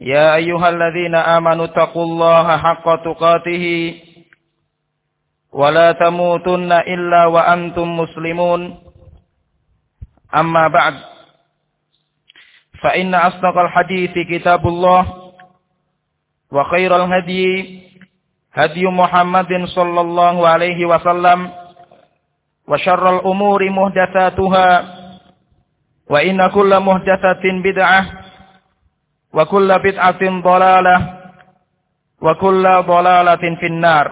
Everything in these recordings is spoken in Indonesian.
يا أيها الذين آمنوا اتقوا الله حق تقاته ولا تموتن إلا وأنتم مسلمون. أما بعد فإن أصدق الحديث كتاب الله وخير الهدي هدي محمد صلى الله عليه وسلم وشر الأمور مهدثاتها وإن كل مهدثة بدعة وكل بدعة ضلالة وكل ضلالة في النار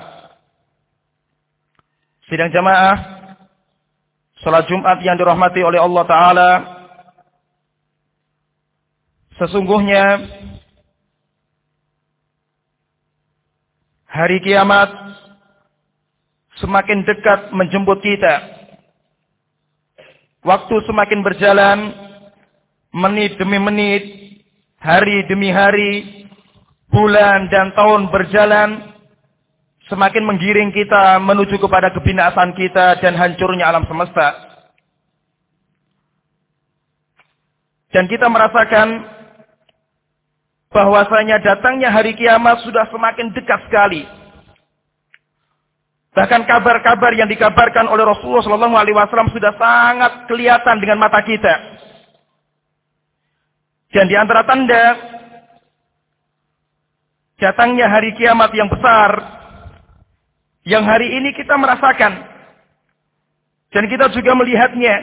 Sidang jamaah Salat Jumat yang dirahmati oleh Allah Ta'ala Sesungguhnya Hari kiamat Semakin dekat menjemput kita Waktu semakin berjalan Menit demi menit Hari demi hari Bulan dan tahun berjalan semakin menggiring kita menuju kepada kebinasaan kita dan hancurnya alam semesta. Dan kita merasakan bahwasanya datangnya hari kiamat sudah semakin dekat sekali. Bahkan kabar-kabar yang dikabarkan oleh Rasulullah SAW sudah sangat kelihatan dengan mata kita. Dan di antara tanda datangnya hari kiamat yang besar yang hari ini kita merasakan dan kita juga melihatnya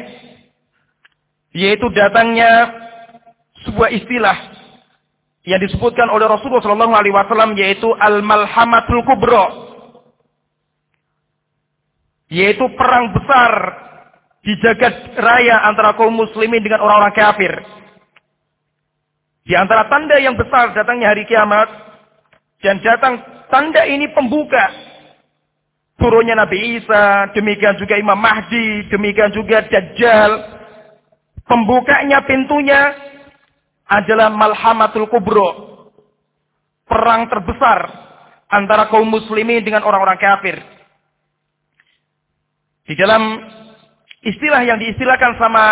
yaitu datangnya sebuah istilah yang disebutkan oleh Rasulullah SAW yaitu al-malhamatul kubro yaitu perang besar di jagat raya antara kaum muslimin dengan orang-orang kafir di antara tanda yang besar datangnya hari kiamat dan datang tanda ini pembuka turunnya Nabi Isa, demikian juga Imam Mahdi, demikian juga Dajjal. Pembukanya pintunya adalah Malhamatul Kubro. Perang terbesar antara kaum muslimin dengan orang-orang kafir. Di dalam istilah yang diistilahkan sama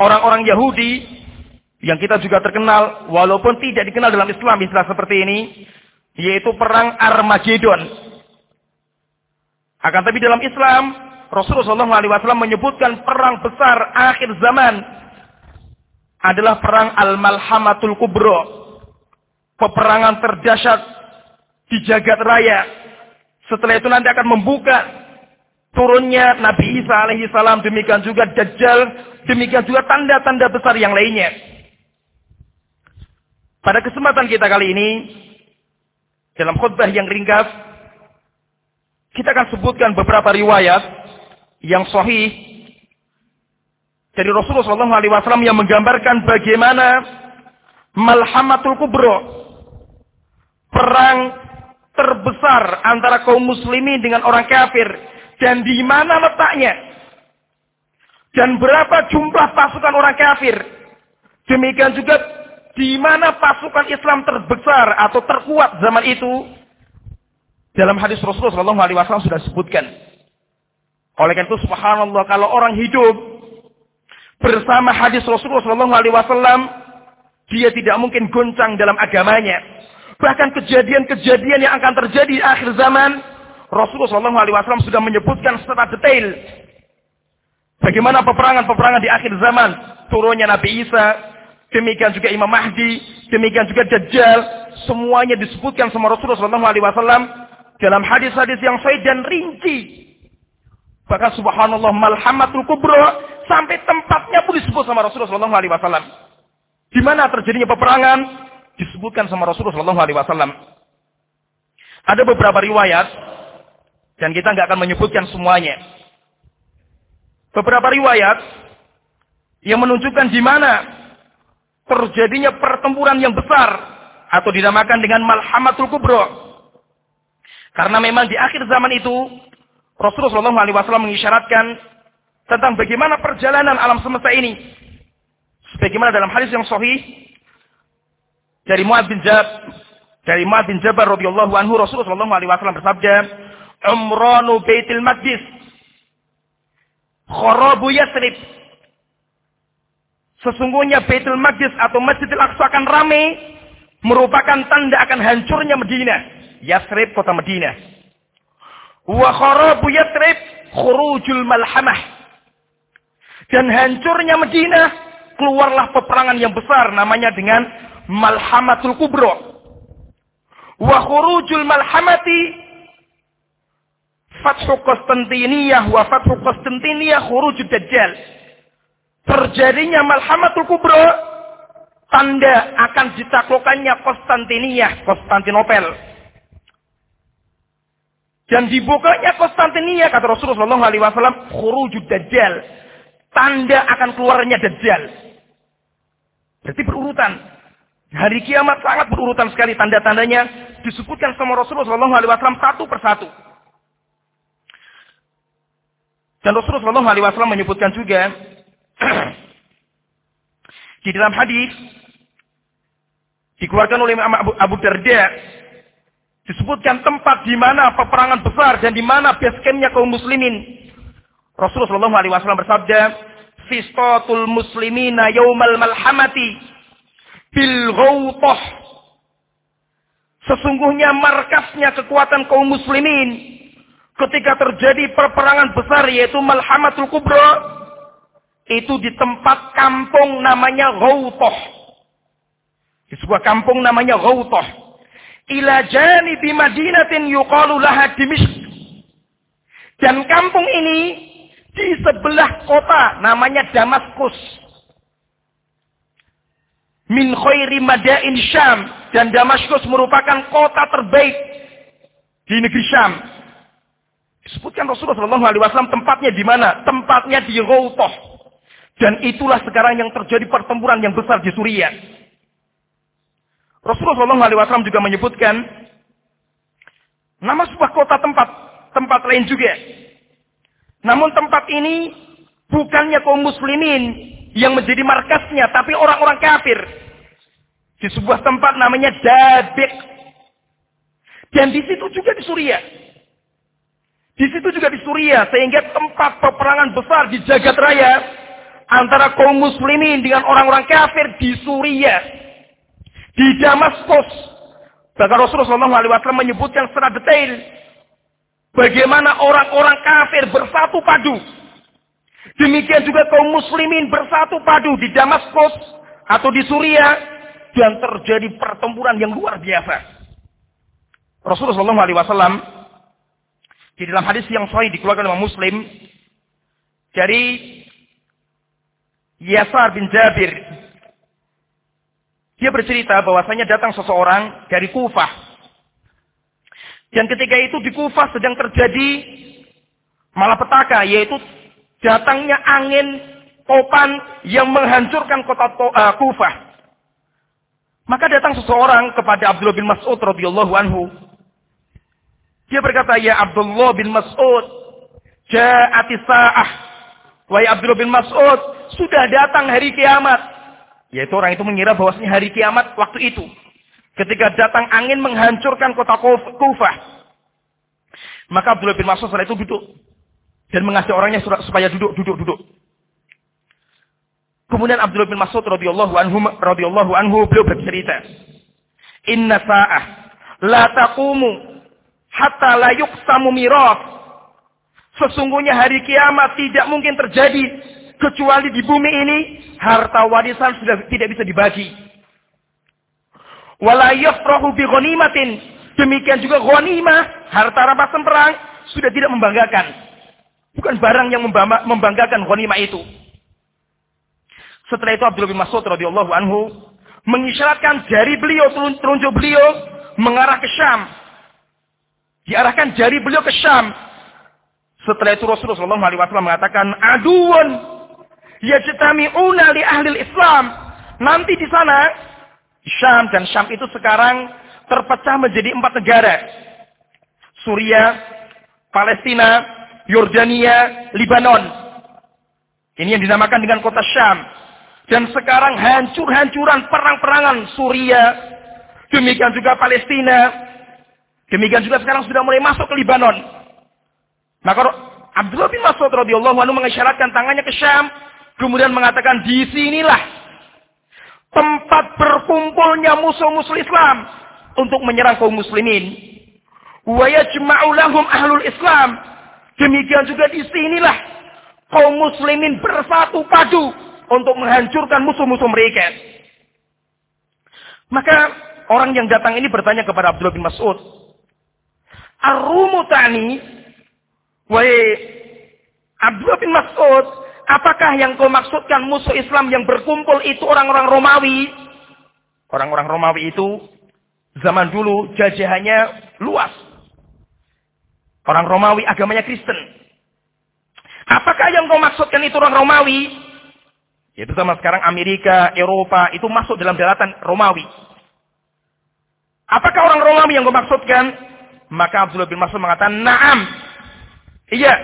orang-orang Yahudi, yang kita juga terkenal, walaupun tidak dikenal dalam Islam istilah seperti ini, yaitu perang Armageddon. Akan tapi dalam Islam, Rasulullah SAW menyebutkan perang besar akhir zaman adalah perang Al-Malhamatul Kubro. Peperangan terdahsyat di jagat raya. Setelah itu nanti akan membuka turunnya Nabi Isa alaihi salam, demikian juga Dajjal, demikian juga tanda-tanda besar yang lainnya. Pada kesempatan kita kali ini, dalam khutbah yang ringkas, kita akan sebutkan beberapa riwayat yang sahih dari Rasulullah SAW yang menggambarkan bagaimana Malhamatul Kubro perang terbesar antara kaum muslimin dengan orang kafir dan di mana letaknya dan berapa jumlah pasukan orang kafir. Demikian juga di mana pasukan Islam terbesar atau terkuat zaman itu dalam hadis Rasulullah SAW sudah disebutkan. Oleh karena itu subhanallah kalau orang hidup bersama hadis Rasulullah SAW dia tidak mungkin goncang dalam agamanya. Bahkan kejadian-kejadian yang akan terjadi di akhir zaman Rasulullah SAW sudah menyebutkan secara detail bagaimana peperangan-peperangan di akhir zaman turunnya Nabi Isa demikian juga Imam Mahdi demikian juga Dajjal semuanya disebutkan sama Rasulullah SAW dalam hadis-hadis yang sahih dan rinci. Bahkan subhanallah malhamatul kubro sampai tempatnya pun disebut sama Rasulullah wasallam. Di mana terjadinya peperangan disebutkan sama Rasulullah wasallam. Ada beberapa riwayat dan kita nggak akan menyebutkan semuanya. Beberapa riwayat yang menunjukkan di mana terjadinya pertempuran yang besar atau dinamakan dengan Malhamatul Kubro. Karena memang di akhir zaman itu Rasulullah SAW mengisyaratkan tentang bagaimana perjalanan alam semesta ini. Sebagaimana dalam hadis yang sahih dari Muad bin Jab dari Muad bin Jabal radhiyallahu anhu Rasulullah SAW bersabda, "Umranu Baitul Maqdis kharabu Yasrib." Sesungguhnya Baitul Maqdis atau Masjidil Aqsa akan ramai merupakan tanda akan hancurnya Madinah. Yasrib kota Madinah. Wa kharabu Yasrib khurujul malhamah. Dan hancurnya Madinah keluarlah peperangan yang besar namanya dengan Malhamatul Kubro. Wa khurujul malhamati Fathu Konstantiniyah wa Fathu Konstantiniyah khurujud Dajjal. Terjadinya Malhamatul Kubro tanda akan ditaklukkannya Konstantinia, Konstantinopel. Dan dibukanya Konstantinia kata Rasulullah SAW, khurujud dajjal. Tanda akan keluarnya dajjal. Berarti berurutan. Hari kiamat sangat berurutan sekali tanda-tandanya disebutkan sama Rasulullah SAW satu persatu. Dan Rasulullah SAW menyebutkan juga di dalam hadis dikeluarkan oleh Imam Abu, Abu Darda disebutkan tempat di mana peperangan besar dan di mana basecampnya kaum muslimin. Rasulullah SAW bersabda, "Fistatul muslimina yaumal malhamati bil ghawtah." Sesungguhnya markasnya kekuatan kaum muslimin ketika terjadi peperangan besar yaitu Malhamatul Kubra itu di tempat kampung namanya Ghawtah. Di sebuah kampung namanya Ghautah. Ila janibi Madinatin yuqalu laha Dimishq. Dan kampung ini di sebelah kota namanya Damaskus. Min khairi madain Syam. Dan Damaskus merupakan kota terbaik di negeri Syam. Disebutkan Rasulullah SAW tempatnya di mana? Tempatnya di Ghautah. Dan itulah sekarang yang terjadi pertempuran yang besar di Suriah. Rasulullah SAW juga menyebutkan nama sebuah kota tempat, tempat lain juga. Namun tempat ini bukannya kaum muslimin yang menjadi markasnya, tapi orang-orang kafir. Di sebuah tempat namanya Dabik. Dan di situ juga di Suriah. Di situ juga di Suriah, sehingga tempat peperangan besar di jagat raya antara kaum muslimin dengan orang-orang kafir di Suriah di Damaskus. Bahkan Rasulullah SAW menyebutkan secara detail bagaimana orang-orang kafir bersatu padu. Demikian juga kaum muslimin bersatu padu di Damaskus atau di Suriah dan terjadi pertempuran yang luar biasa. Rasulullah SAW di dalam hadis yang sahih dikeluarkan oleh Muslim dari Yasar bin Jabir dia bercerita bahwasanya datang seseorang dari Kufah. Dan ketika itu di Kufah sedang terjadi malapetaka, yaitu datangnya angin topan yang menghancurkan kota uh, Kufah. Maka datang seseorang kepada Abdullah bin Mas'ud radhiyallahu anhu. Dia berkata, "Ya Abdullah bin Mas'ud, ja'ati sa'ah." Wahai Abdullah bin Mas'ud, sudah datang hari kiamat. Yaitu orang itu mengira bahwasanya hari kiamat waktu itu. Ketika datang angin menghancurkan kota Kufah. Maka Abdullah bin Mas'ud setelah itu duduk. Dan mengajak orangnya supaya duduk, duduk, duduk. Kemudian Abdullah bin Mas'ud radhiyallahu anhu radhiyallahu anhu beliau bercerita, "Inna sa'ah la taqumu hatta la yuqsamu miras." Sesungguhnya hari kiamat tidak mungkin terjadi kecuali di bumi ini harta warisan sudah tidak bisa dibagi. Wala yafrahu bi ghanimatin. Demikian juga ghanimah, harta rampasan perang sudah tidak membanggakan. Bukan barang yang membanggakan ghanimah itu. Setelah itu Abdullah bin Mas'ud radhiyallahu anhu mengisyaratkan jari beliau telunjuk beliau mengarah ke Syam. Diarahkan jari beliau ke Syam. Setelah itu Rasulullah SAW mengatakan, Aduan yajtami'una li ahli Islam. Nanti di sana Syam dan Syam itu sekarang terpecah menjadi empat negara. Suriah, Palestina, Yordania, Libanon. Ini yang dinamakan dengan kota Syam. Dan sekarang hancur-hancuran perang-perangan Suriah, demikian juga Palestina, demikian juga sekarang sudah mulai masuk ke Libanon. Maka Abdullah bin Mas'ud radhiyallahu anhu mengisyaratkan tangannya ke Syam, kemudian mengatakan di sinilah tempat berkumpulnya musuh-musuh Islam untuk menyerang kaum muslimin. Wa yajma'u ahlul Islam. Demikian juga di sinilah kaum muslimin bersatu padu untuk menghancurkan musuh-musuh mereka. Maka orang yang datang ini bertanya kepada Abdullah bin Mas'ud. Ar-rumu ta'ni. Abdullah bin Mas'ud. Apakah yang kau maksudkan musuh Islam yang berkumpul itu orang-orang Romawi? Orang-orang Romawi itu zaman dulu jajahannya luas. Orang Romawi agamanya Kristen. Apakah yang kau maksudkan itu orang Romawi? Yaitu sama sekarang Amerika, Eropa, itu masuk dalam daratan Romawi. Apakah orang Romawi yang gue maksudkan? Maka Abdullah bin Mas'ud mengatakan, Naam. Iya.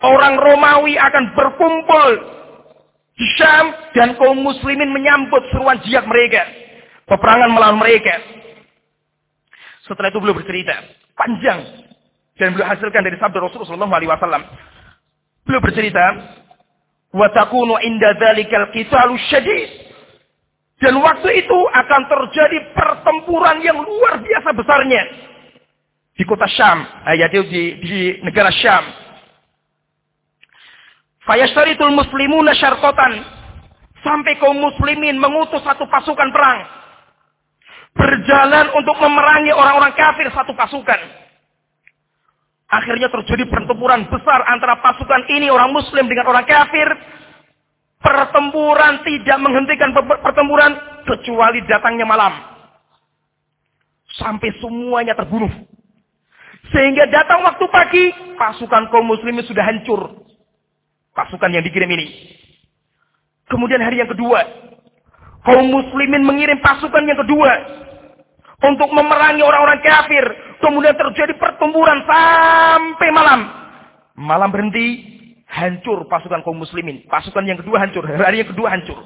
Orang Romawi akan berkumpul di Syam dan kaum muslimin menyambut seruan jihad mereka. Peperangan melawan mereka. Setelah itu beliau bercerita. Panjang. Dan beliau hasilkan dari sabda Rasulullah SAW. Beliau bercerita, Wa takunu inda dzalikal qitalu syadid. Dan waktu itu akan terjadi pertempuran yang luar biasa besarnya di kota Syam, eh, yaitu di, di negara Syam. Fayashtaritul muslimuna syartotan sampai kaum muslimin mengutus satu pasukan perang berjalan untuk memerangi orang-orang kafir satu pasukan. Akhirnya terjadi pertempuran besar antara pasukan ini orang muslim dengan orang kafir. Pertempuran tidak menghentikan pertempuran kecuali datangnya malam. Sampai semuanya terbunuh. Sehingga datang waktu pagi, pasukan kaum muslimin sudah hancur. Pasukan yang dikirim ini. Kemudian hari yang kedua, kaum muslimin mengirim pasukan yang kedua untuk memerangi orang-orang kafir. Kemudian terjadi pertempuran sampai malam. Malam berhenti, hancur pasukan kaum muslimin. Pasukan yang kedua hancur, hari yang kedua hancur.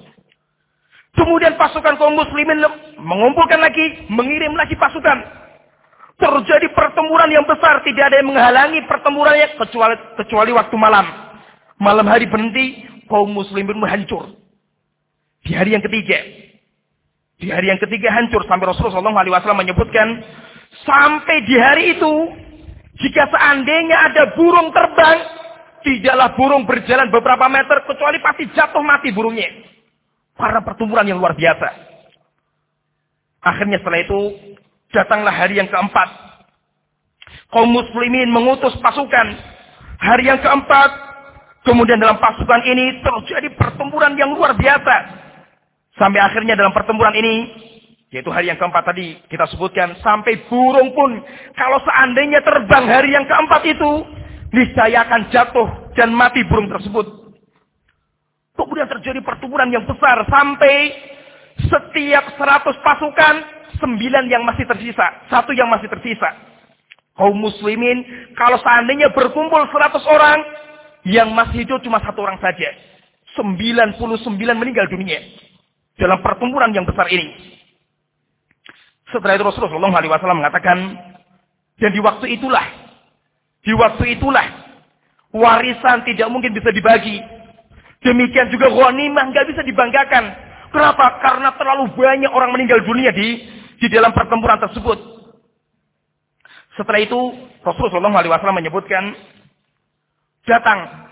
Kemudian pasukan kaum muslimin mengumpulkan lagi, mengirim lagi pasukan. Terjadi pertempuran yang besar, tidak ada yang menghalangi pertempurannya kecuali kecuali waktu malam. Malam hari berhenti, kaum muslimin hancur. Di hari yang ketiga, di hari yang ketiga hancur sampai Rasulullah SAW menyebutkan sampai di hari itu jika seandainya ada burung terbang tidaklah burung berjalan beberapa meter kecuali pasti jatuh mati burungnya. Karena pertempuran yang luar biasa. Akhirnya setelah itu datanglah hari yang keempat. Kaum muslimin mengutus pasukan. Hari yang keempat. Kemudian dalam pasukan ini terjadi pertempuran yang luar biasa. Sampai akhirnya dalam pertempuran ini, yaitu hari yang keempat tadi kita sebutkan, sampai burung pun kalau seandainya terbang hari yang keempat itu, niscaya akan jatuh dan mati burung tersebut. Kemudian terjadi pertempuran yang besar sampai setiap seratus pasukan, sembilan yang masih tersisa, satu yang masih tersisa. Kaum muslimin, kalau seandainya berkumpul seratus orang, yang masih hidup cuma satu orang saja. Sembilan puluh sembilan meninggal dunia dalam pertempuran yang besar ini. Setelah itu Rasulullah SAW mengatakan, dan di waktu itulah, di waktu itulah, warisan tidak mungkin bisa dibagi. Demikian juga ghanimah nggak bisa dibanggakan. Kenapa? Karena terlalu banyak orang meninggal dunia di di dalam pertempuran tersebut. Setelah itu Rasulullah SAW menyebutkan datang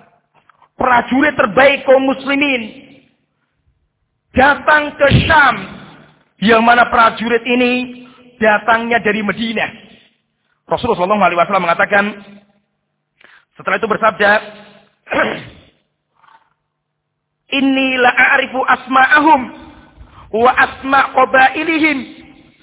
prajurit terbaik kaum muslimin datang ke Syam. Yang mana prajurit ini datangnya dari Medina. Rasulullah SAW mengatakan, setelah itu bersabda, Inilah a'rifu asma'ahum wa asma' qabailihim.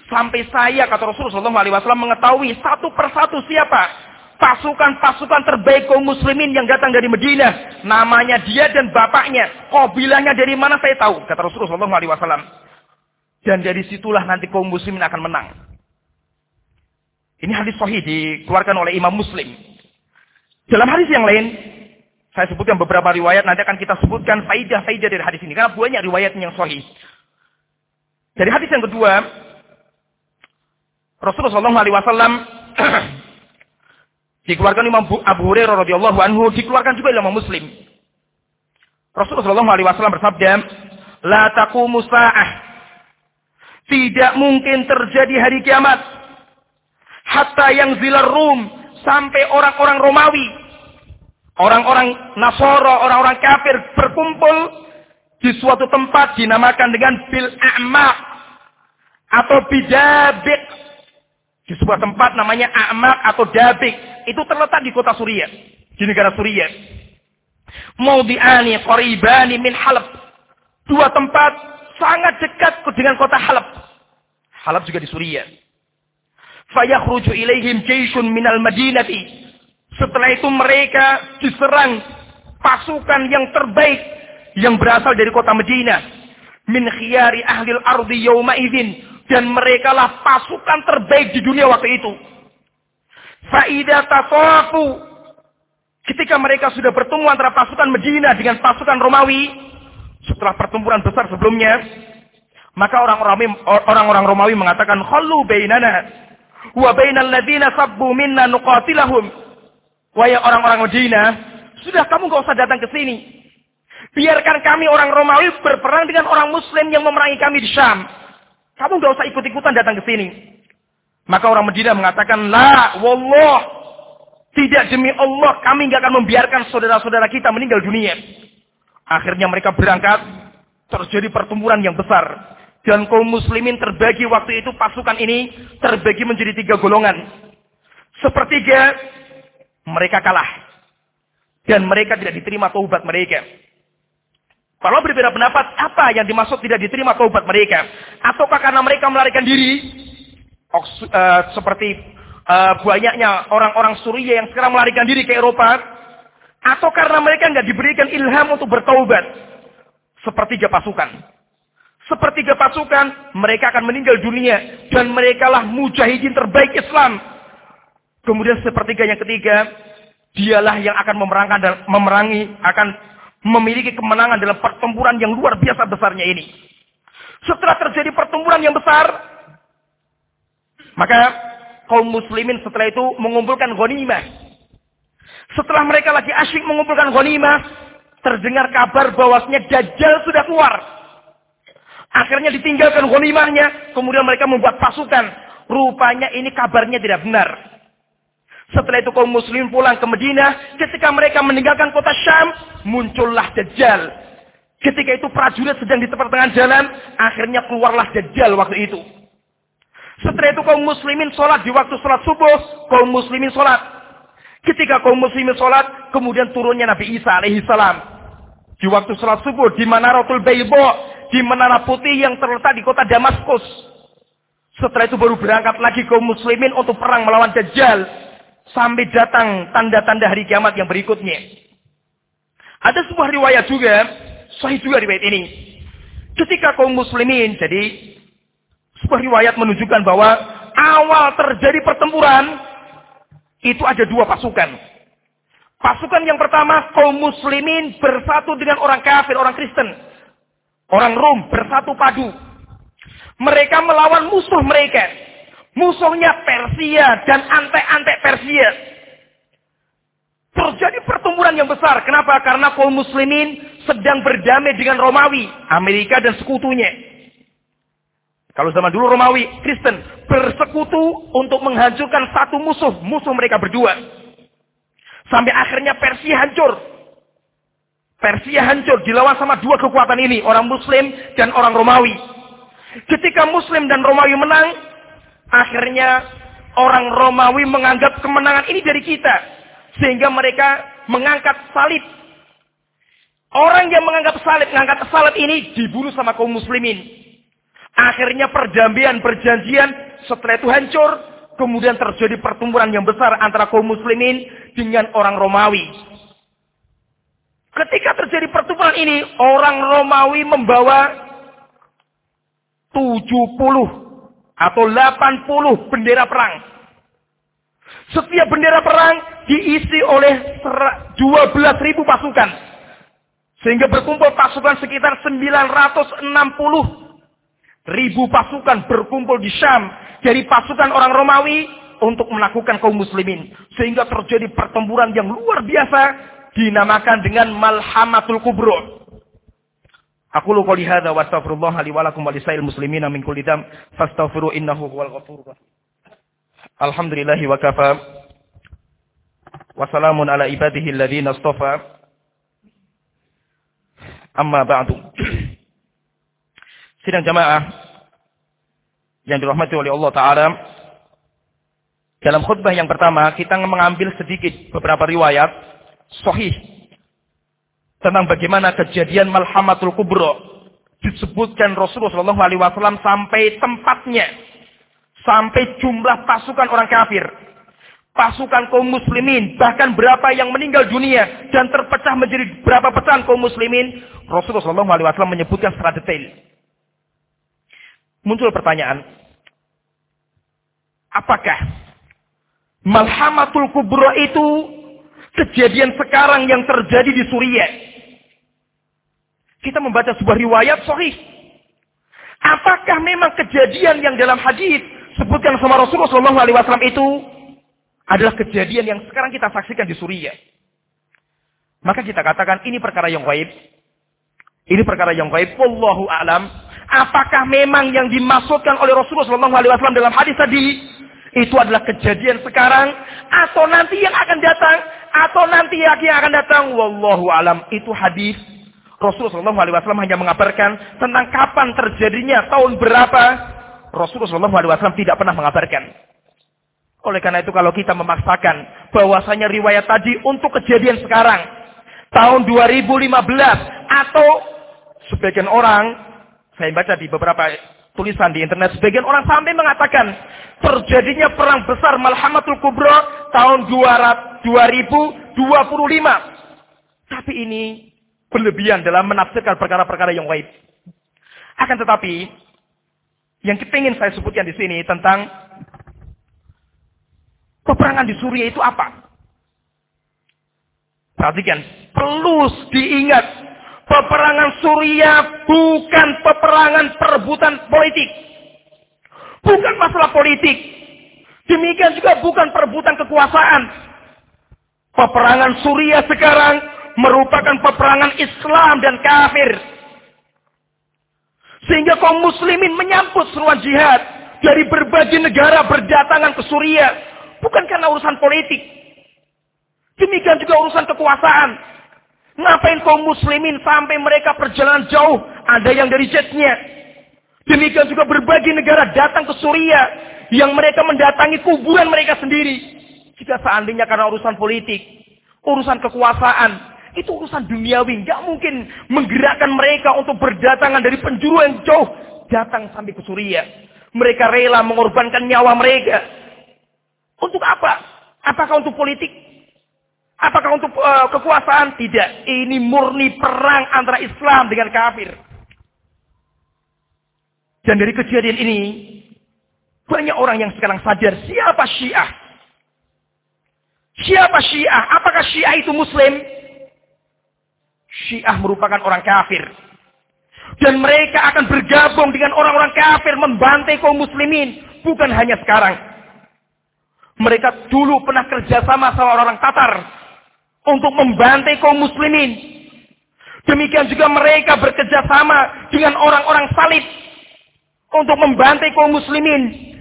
Sampai saya, kata Rasulullah SAW, mengetahui satu persatu siapa pasukan-pasukan terbaik kaum muslimin yang datang dari Medina. Namanya dia dan bapaknya. Kabilahnya dari mana saya tahu. Kata Rasulullah SAW. Dan dari situlah nanti kaum muslimin akan menang. Ini hadis sahih dikeluarkan oleh Imam Muslim. Dalam hadis yang lain, saya sebutkan beberapa riwayat, nanti akan kita sebutkan faidah-faidah dari hadis ini. Karena banyak riwayat yang sahih. Dari hadis yang kedua, Rasulullah SAW dikeluarkan Imam Abu Hurairah radhiyallahu anhu, dikeluarkan juga Imam Muslim. Rasulullah SAW bersabda, La taqumu sa'ah tidak mungkin terjadi hari kiamat. Hatta yang zilar Rum. Sampai orang-orang Romawi. Orang-orang Nasoro, orang-orang kafir berkumpul di suatu tempat dinamakan dengan Bil A'maq. Atau Bidabik. Di sebuah tempat namanya A'maq atau Dabik. Itu terletak di kota Suriah. Di negara Suriah. Maudi'ani qaribani min Halab. Dua tempat sangat dekat dengan kota Halab. Halab juga di Suriah. Fayakhruju ilaihim jayshun minal madinati. Setelah itu mereka diserang pasukan yang terbaik yang berasal dari kota Madinah. Min khiyari ahli ardi yawma idin. Dan mereka lah pasukan terbaik di dunia waktu itu. Fa'idha tafafu. Ketika mereka sudah bertemu antara pasukan Medina dengan pasukan Romawi, setelah pertempuran besar sebelumnya, maka orang-orang Romawi mengatakan, "Khallu bainana wa bainal ladzina sabbu minna nuqatilahum." Wahai orang-orang Medina, sudah kamu gak usah datang ke sini. Biarkan kami orang Romawi berperang dengan orang Muslim yang memerangi kami di Syam. Kamu gak usah ikut-ikutan datang ke sini. Maka orang Medina mengatakan, La, wallah, tidak demi Allah, kami gak akan membiarkan saudara-saudara kita meninggal dunia. Akhirnya mereka berangkat, terjadi pertempuran yang besar. Dan kaum muslimin terbagi waktu itu pasukan ini terbagi menjadi tiga golongan. Sepertiga mereka kalah. Dan mereka tidak diterima taubat mereka. Kalau berbeda pendapat, apa yang dimaksud tidak diterima taubat mereka? Ataukah karena mereka melarikan diri? Uh, seperti uh, banyaknya orang-orang Suriah yang sekarang melarikan diri ke Eropa. Atau karena mereka nggak diberikan ilham untuk bertaubat. Sepertiga pasukan. Sepertiga pasukan, mereka akan meninggal dunia. Dan mereka lah mujahidin terbaik Islam. Kemudian sepertiga yang ketiga, dialah yang akan memerangi, akan memiliki kemenangan dalam pertempuran yang luar biasa besarnya ini. Setelah terjadi pertempuran yang besar, maka kaum muslimin setelah itu mengumpulkan ghanimah setelah mereka lagi asyik mengumpulkan ghanimah, terdengar kabar bahwasanya Dajjal sudah keluar. Akhirnya ditinggalkan ghanimahnya, kemudian mereka membuat pasukan. Rupanya ini kabarnya tidak benar. Setelah itu kaum muslim pulang ke Medina, ketika mereka meninggalkan kota Syam, muncullah Dajjal. Ketika itu prajurit sedang di tengah jalan, akhirnya keluarlah Dajjal waktu itu. Setelah itu kaum muslimin sholat di waktu sholat subuh, kaum muslimin sholat. Ketika kaum muslimin sholat, kemudian turunnya Nabi Isa alaihi salam. Di waktu sholat subuh, di Manaratul Baybo, di Menara Putih yang terletak di kota Damaskus. Setelah itu baru berangkat lagi kaum muslimin untuk perang melawan Dajjal. Sampai datang tanda-tanda hari kiamat yang berikutnya. Ada sebuah riwayat juga, sahih juga riwayat ini. Ketika kaum muslimin, jadi sebuah riwayat menunjukkan bahwa awal terjadi pertempuran, itu ada dua pasukan. Pasukan yang pertama, kaum muslimin bersatu dengan orang kafir, orang Kristen. Orang Rom bersatu padu. Mereka melawan musuh mereka. Musuhnya Persia dan antek-antek Persia. Terjadi pertempuran yang besar. Kenapa? Karena kaum muslimin sedang berdamai dengan Romawi, Amerika dan sekutunya. Kalau zaman dulu Romawi, Kristen bersekutu untuk menghancurkan satu musuh, musuh mereka berdua. Sampai akhirnya Persia hancur. Persia hancur dilawan sama dua kekuatan ini, orang Muslim dan orang Romawi. Ketika Muslim dan Romawi menang, akhirnya orang Romawi menganggap kemenangan ini dari kita. Sehingga mereka mengangkat salib. Orang yang menganggap salib, mengangkat salib ini dibunuh sama kaum muslimin. Akhirnya perjanjian perjanjian setelah itu hancur. Kemudian terjadi pertempuran yang besar antara kaum muslimin dengan orang Romawi. Ketika terjadi pertempuran ini, orang Romawi membawa atau 80 bendera perang. Setiap bendera perang diisi oleh 12.000 pasukan. Sehingga berkumpul pasukan sekitar 960 ribu pasukan berkumpul di Syam dari pasukan orang Romawi untuk melakukan kaum muslimin. Sehingga terjadi pertempuran yang luar biasa dinamakan dengan Malhamatul Kubro. Aku lu qouli hadza wa astaghfirullah li wa lakum wa lisail muslimina min kulli dam fastaghfiru innahu huwal ghafurur Alhamdulillahi wa kafa. Wa salamun ala ibadihi alladhina istafa. Amma ba'du. Sidang jamaah yang dirahmati oleh Allah Ta'ala. Dalam khutbah yang pertama, kita mengambil sedikit beberapa riwayat sahih tentang bagaimana kejadian Malhamatul Kubro disebutkan Rasulullah Shallallahu Alaihi Wasallam sampai tempatnya, sampai jumlah pasukan orang kafir, pasukan kaum muslimin, bahkan berapa yang meninggal dunia dan terpecah menjadi berapa pecahan kaum muslimin, Rasulullah Shallallahu Alaihi Wasallam menyebutkan secara detail. Muncul pertanyaan, apakah Malhamatul Kubro itu kejadian sekarang yang terjadi di Suriah. Kita membaca sebuah riwayat sahih. Apakah memang kejadian yang dalam hadis sebutkan sama Rasulullah SAW itu adalah kejadian yang sekarang kita saksikan di Suriah? Maka kita katakan ini perkara yang gaib. Ini perkara yang gaib. Wallahu a'lam. Apakah memang yang dimaksudkan oleh Rasulullah SAW dalam hadis tadi itu adalah kejadian sekarang atau nanti yang akan datang atau nanti yang akan datang wallahu alam itu hadis Rasulullah SAW hanya mengabarkan tentang kapan terjadinya tahun berapa Rasulullah SAW tidak pernah mengabarkan oleh karena itu kalau kita memaksakan bahwasanya riwayat tadi untuk kejadian sekarang tahun 2015 atau sebagian orang saya baca di beberapa tulisan di internet sebagian orang sampai mengatakan terjadinya perang besar Malhamatul Kubro tahun 2025. Tapi ini berlebihan dalam menafsirkan perkara-perkara yang gaib. Akan tetapi, yang ingin saya sebutkan di sini tentang peperangan di Suriah itu apa? Perhatikan, perlu diingat, peperangan Suriah bukan peperangan perebutan politik. Bukan masalah politik. Demikian juga bukan perebutan kekuasaan. Peperangan Suriah sekarang merupakan peperangan Islam dan kafir. Sehingga kaum muslimin menyambut seruan jihad dari berbagai negara berdatangan ke Suriah. Bukan karena urusan politik. Demikian juga urusan kekuasaan. Ngapain kaum muslimin sampai mereka perjalanan jauh. Ada yang dari jetnya, Demikian juga berbagai negara datang ke Suriah yang mereka mendatangi kuburan mereka sendiri. Jika seandainya karena urusan politik, urusan kekuasaan, itu urusan duniawi. Nggak mungkin menggerakkan mereka untuk berdatangan dari penjuru yang jauh datang sampai ke Suriah. Mereka rela mengorbankan nyawa mereka. Untuk apa? Apakah untuk politik? Apakah untuk uh, kekuasaan? Tidak. Ini murni perang antara Islam dengan kafir. Dan dari kejadian ini, banyak orang yang sekarang sadar siapa Syiah. Siapa Syiah? Apakah Syiah itu Muslim? Syiah merupakan orang kafir. Dan mereka akan bergabung dengan orang-orang kafir membantai kaum muslimin. Bukan hanya sekarang. Mereka dulu pernah kerjasama sama orang-orang Tatar. Untuk membantai kaum muslimin. Demikian juga mereka bekerjasama dengan orang-orang salib untuk membantai kaum muslimin.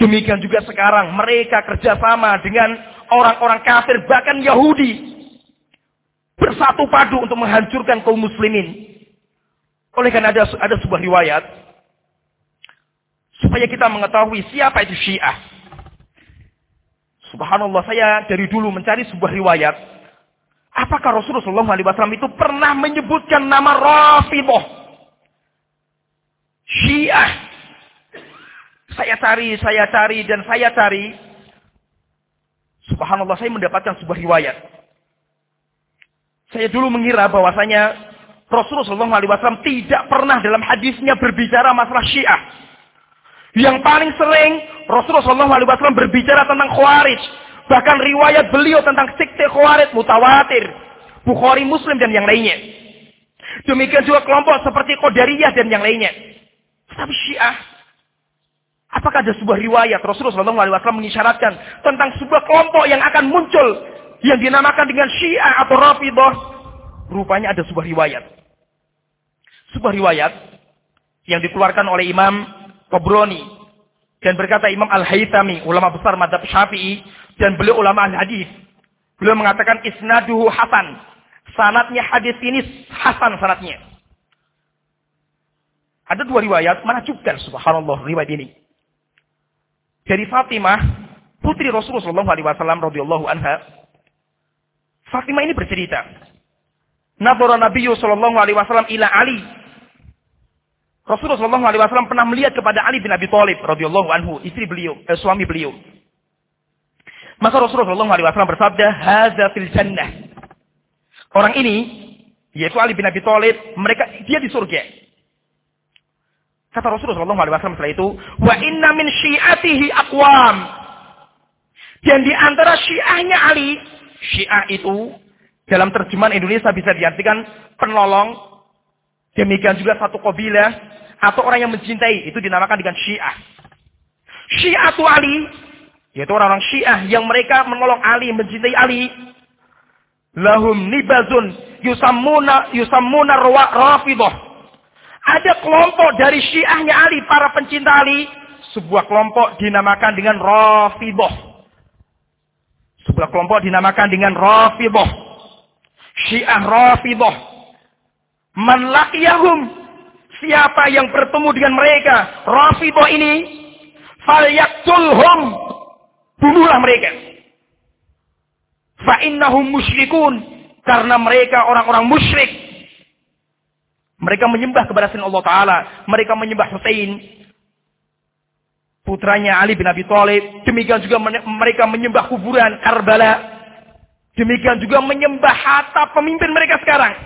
Demikian juga sekarang mereka kerjasama dengan orang-orang kafir bahkan Yahudi bersatu padu untuk menghancurkan kaum muslimin. Oleh karena ada ada sebuah riwayat supaya kita mengetahui siapa itu Syiah. Subhanallah saya dari dulu mencari sebuah riwayat apakah Rasulullah SAW itu pernah menyebutkan nama Rafidah Syiah. Saya cari, saya cari, dan saya cari. Subhanallah, saya mendapatkan sebuah riwayat. Saya dulu mengira bahwasanya Rasulullah SAW tidak pernah dalam hadisnya berbicara masalah Syiah. Yang paling sering Rasulullah SAW berbicara tentang Khawarij. Bahkan riwayat beliau tentang sekte Khawarij mutawatir. Bukhari Muslim dan yang lainnya. Demikian juga kelompok seperti Qadariyah dan yang lainnya. Tapi Syiah. Apakah ada sebuah riwayat Rasulullah SAW mengisyaratkan tentang sebuah kelompok yang akan muncul yang dinamakan dengan Syiah atau Rafidah? Rupanya ada sebuah riwayat. Sebuah riwayat yang dikeluarkan oleh Imam Tabrani dan berkata Imam Al-Haythami, ulama besar madhab Syafi'i dan beliau ulama al-hadis. Beliau mengatakan isnaduhu hasan. Sanatnya hadis ini hasan sanatnya. Ada dua riwayat, mana juga subhanallah riwayat ini. Dari Fatimah, putri Rasulullah SAW radhiyallahu anha. Fatimah ini bercerita. Nabara Nabi sallallahu alaihi wasallam ila Ali. Rasulullah sallallahu alaihi wasallam pernah melihat kepada Ali bin Abi Thalib radhiyallahu anhu, istri beliau, eh, suami beliau. Maka Rasulullah sallallahu alaihi wasallam bersabda, "Hadza fil jannah." Orang ini yaitu Ali bin Abi Thalib, mereka dia di surga. Kata Rasulullah SAW setelah itu, wa inna min syiatihi aqwam. Dan di antara syiahnya Ali, syiah itu dalam terjemahan Indonesia bisa diartikan penolong, demikian juga satu kabilah atau orang yang mencintai, itu dinamakan dengan syiah. Syiatu Ali, yaitu orang-orang syiah yang mereka menolong Ali, mencintai Ali. Lahum nibazun yusammuna yusammuna rafidah ada kelompok dari syiahnya Ali, para pencinta Ali. Sebuah kelompok dinamakan dengan Rafidah. Sebuah kelompok dinamakan dengan Rafidah. Syiah Rafidah. Man laqiyahum. Siapa yang bertemu dengan mereka. Rafidah ini. Falyaktulhum. Bunuhlah mereka. Fa'innahum musyrikun. Karena mereka orang-orang musyrik. Mereka menyembah kepada Allah Ta'ala. Mereka menyembah Hussein. Putranya Ali bin Abi Thalib. Demikian juga mereka menyembah kuburan Karbala. Demikian juga menyembah hatta pemimpin mereka sekarang.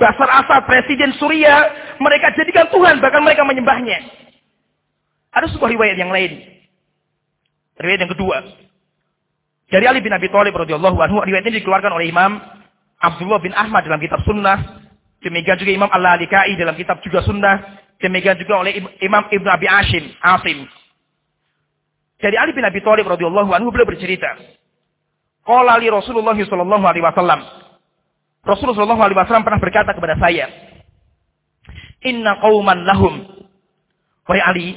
Basar Asad, Presiden Suria. Mereka jadikan Tuhan, bahkan mereka menyembahnya. Ada sebuah riwayat yang lain. Riwayat yang kedua. Dari Ali bin Abi Thalib radhiyallahu anhu, riwayat ini dikeluarkan oleh Imam Abdullah bin Ahmad dalam kitab Sunnah Demikian juga Imam Al-Lalikai dalam kitab juga sunnah. Demikian juga oleh Imam Ibn Abi Ashim, Asim. Dari Ali bin Abi Thalib radhiyallahu anhu beliau bercerita. Qala li Rasulullah sallallahu alaihi wasallam. Rasulullah sallallahu alaihi wasallam pernah berkata kepada saya, "Inna qauman lahum." Wahai Ali,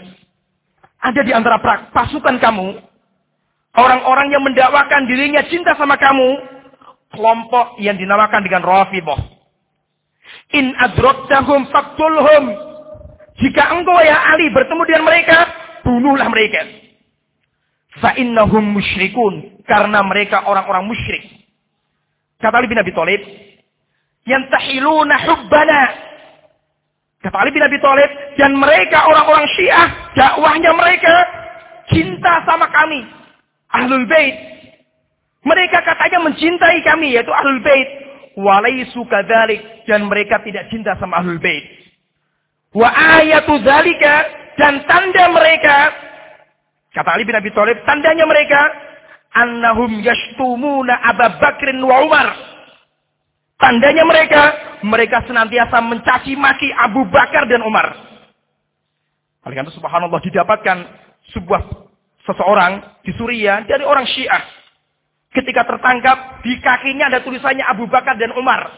ada di antara pasukan kamu orang-orang yang mendakwakan dirinya cinta sama kamu, kelompok yang dinamakan dengan Rafidhah. In adroktahum faktulhum. Jika engkau ya Ali bertemu dengan mereka, bunuhlah mereka. Fa'innahum musyrikun. Karena mereka orang-orang musyrik. Kata Ali bin Abi Thalib, tahiluna hubbana. Kata Ali bin Abi Thalib, dan mereka orang-orang Syiah, dakwahnya mereka cinta sama kami. Ahlul Bait. Mereka katanya mencintai kami, yaitu Ahlul Bait walaisu kadzalik dan mereka tidak cinta sama ahlul bait. Wa ayatu dzalika dan tanda mereka kata Ali bin Abi Thalib tandanya mereka annahum yashtumuna Abu Bakrin wa Umar. Tandanya mereka mereka senantiasa mencaci maki Abu Bakar dan Umar. Oleh karena subhanallah didapatkan sebuah seseorang di Suriah dari orang Syiah Ketika tertangkap, di kakinya ada tulisannya Abu Bakar dan Umar.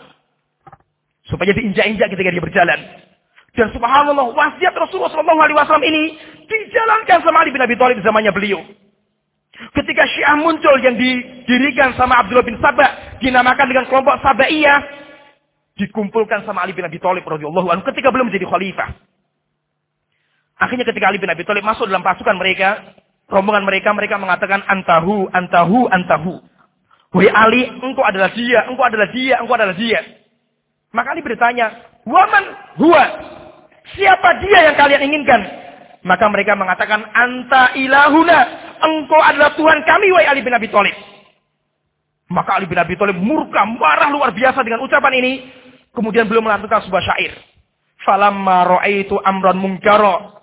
Supaya diinjak-injak ketika dia berjalan. Dan subhanallah, wasiat Rasulullah SAW ini dijalankan sama Ali bin Abi Thalib zamannya beliau. Ketika Syiah muncul yang didirikan sama Abdullah bin Sabah, dinamakan dengan kelompok Sabaiyah, dikumpulkan sama Ali bin Abi Thalib radhiyallahu anhu ketika belum menjadi khalifah. Akhirnya ketika Ali bin Abi Thalib masuk dalam pasukan mereka, rombongan mereka, mereka mengatakan antahu, antahu, antahu. Wahai Ali, engkau adalah dia, engkau adalah dia, engkau adalah dia. Maka Ali bertanya, waman huwa? Siapa dia yang kalian inginkan? Maka mereka mengatakan, anta ilahuna, engkau adalah Tuhan kami, wahai Ali bin Abi Thalib. Maka Ali bin Abi Thalib murka, marah luar biasa dengan ucapan ini. Kemudian beliau melakukan sebuah syair. Falamma ra'aitu amran munkara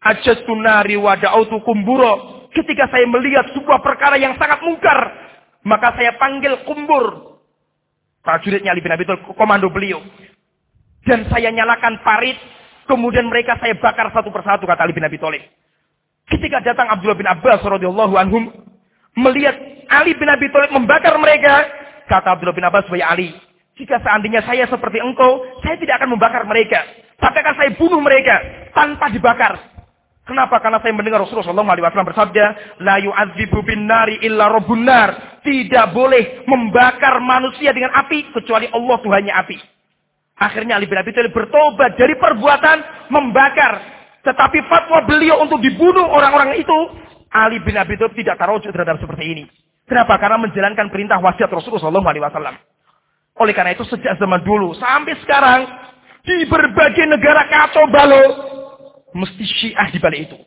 ajattu nari wa da'utu kumburo. Ketika saya melihat sebuah perkara yang sangat mungkar, maka saya panggil kumbur. Prajuritnya Ali bin Abi Thalib, komando beliau. Dan saya nyalakan parit, kemudian mereka saya bakar satu persatu, kata Ali bin Abi Thalib. Ketika datang Abdullah bin Abbas radhiyallahu anhum melihat Ali bin Abi Thalib membakar mereka, kata Abdullah bin Abbas, "Wahai Ali, jika seandainya saya seperti engkau, saya tidak akan membakar mereka, tapi akan saya bunuh mereka tanpa dibakar." Kenapa? Karena saya mendengar Rasulullah SAW bersabda, La yu'adzibu bin nari illa robbun nar. Tidak boleh membakar manusia dengan api, kecuali Allah Tuhannya api. Akhirnya Ali bin Abi Thalib bertobat dari perbuatan membakar tetapi fatwa beliau untuk dibunuh orang-orang itu, Ali bin Abi Thalib tidak taruh terhadap seperti ini. Kenapa? Karena menjalankan perintah wasiat Rasulullah SAW. Oleh karena itu sejak zaman dulu sampai sekarang di berbagai negara kacau balau mesti Syiah di balik itu.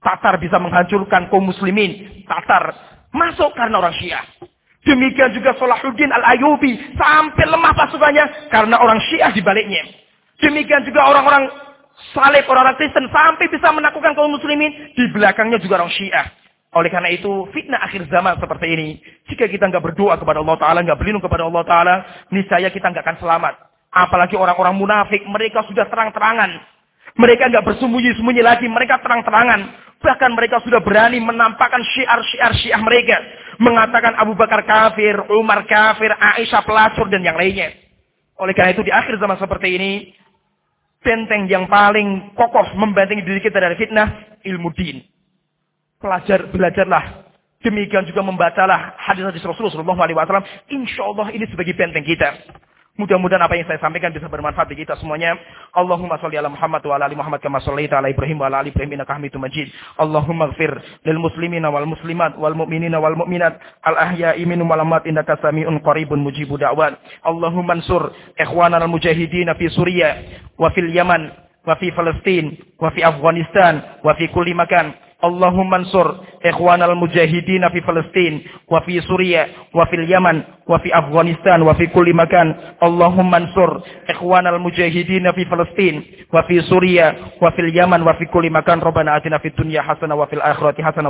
Tatar bisa menghancurkan kaum muslimin. Tatar masuk karena orang Syiah. Demikian juga Salahuddin Al-Ayubi sampai lemah pasukannya karena orang Syiah di baliknya. Demikian juga orang-orang salib orang-orang Kristen sampai bisa menaklukkan kaum muslimin di belakangnya juga orang Syiah. Oleh karena itu, fitnah akhir zaman seperti ini, jika kita nggak berdoa kepada Allah Taala, nggak berlindung kepada Allah Taala, niscaya kita nggak akan selamat. Apalagi orang-orang munafik, mereka sudah terang-terangan. Mereka nggak bersembunyi-sembunyi lagi, mereka terang-terangan. Bahkan mereka sudah berani menampakkan syiar-syiar syiah mereka. Mengatakan Abu Bakar kafir, Umar kafir, Aisyah pelacur, dan yang lainnya. Oleh karena itu di akhir zaman seperti ini, benteng yang paling kokoh membanting diri kita dari fitnah, ilmu din. Pelajar, belajarlah. Demikian juga membacalah hadis-hadis Rasulullah SAW. Insya Allah ini sebagai benteng kita. Mudah-mudahan apa yang saya sampaikan bisa bermanfaat bagi kita semuanya. Allahumma sholli ala Muhammad wa ala ali Muhammad kama shallaita ala Ibrahim wa ala ali Ibrahim innaka Hamidum Majid. Allahumma ighfir lil muslimina wal muslimat wal mu'minina wal mu'minat al ahya'i minhum wal amwat innaka sami'un qaribun mujibu da'wat. Allahumma ansur ikhwanana al mujahidin fi Suriah wa fil Yaman wa fi Palestin wa fi Afghanistan wa fi kulli makan. Allahumma ansur ikhwanal mujahidin fi Palestin wa fi fil Yaman wa Afghanistan wa fi kulli makan. Allahumma mujahidin fi Palestin wa fi fil Yaman wa fi kulli makan. Rabbana hasanah wa fil hasanah.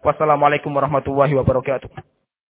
Wassalamualaikum warahmatullahi wabarakatuh.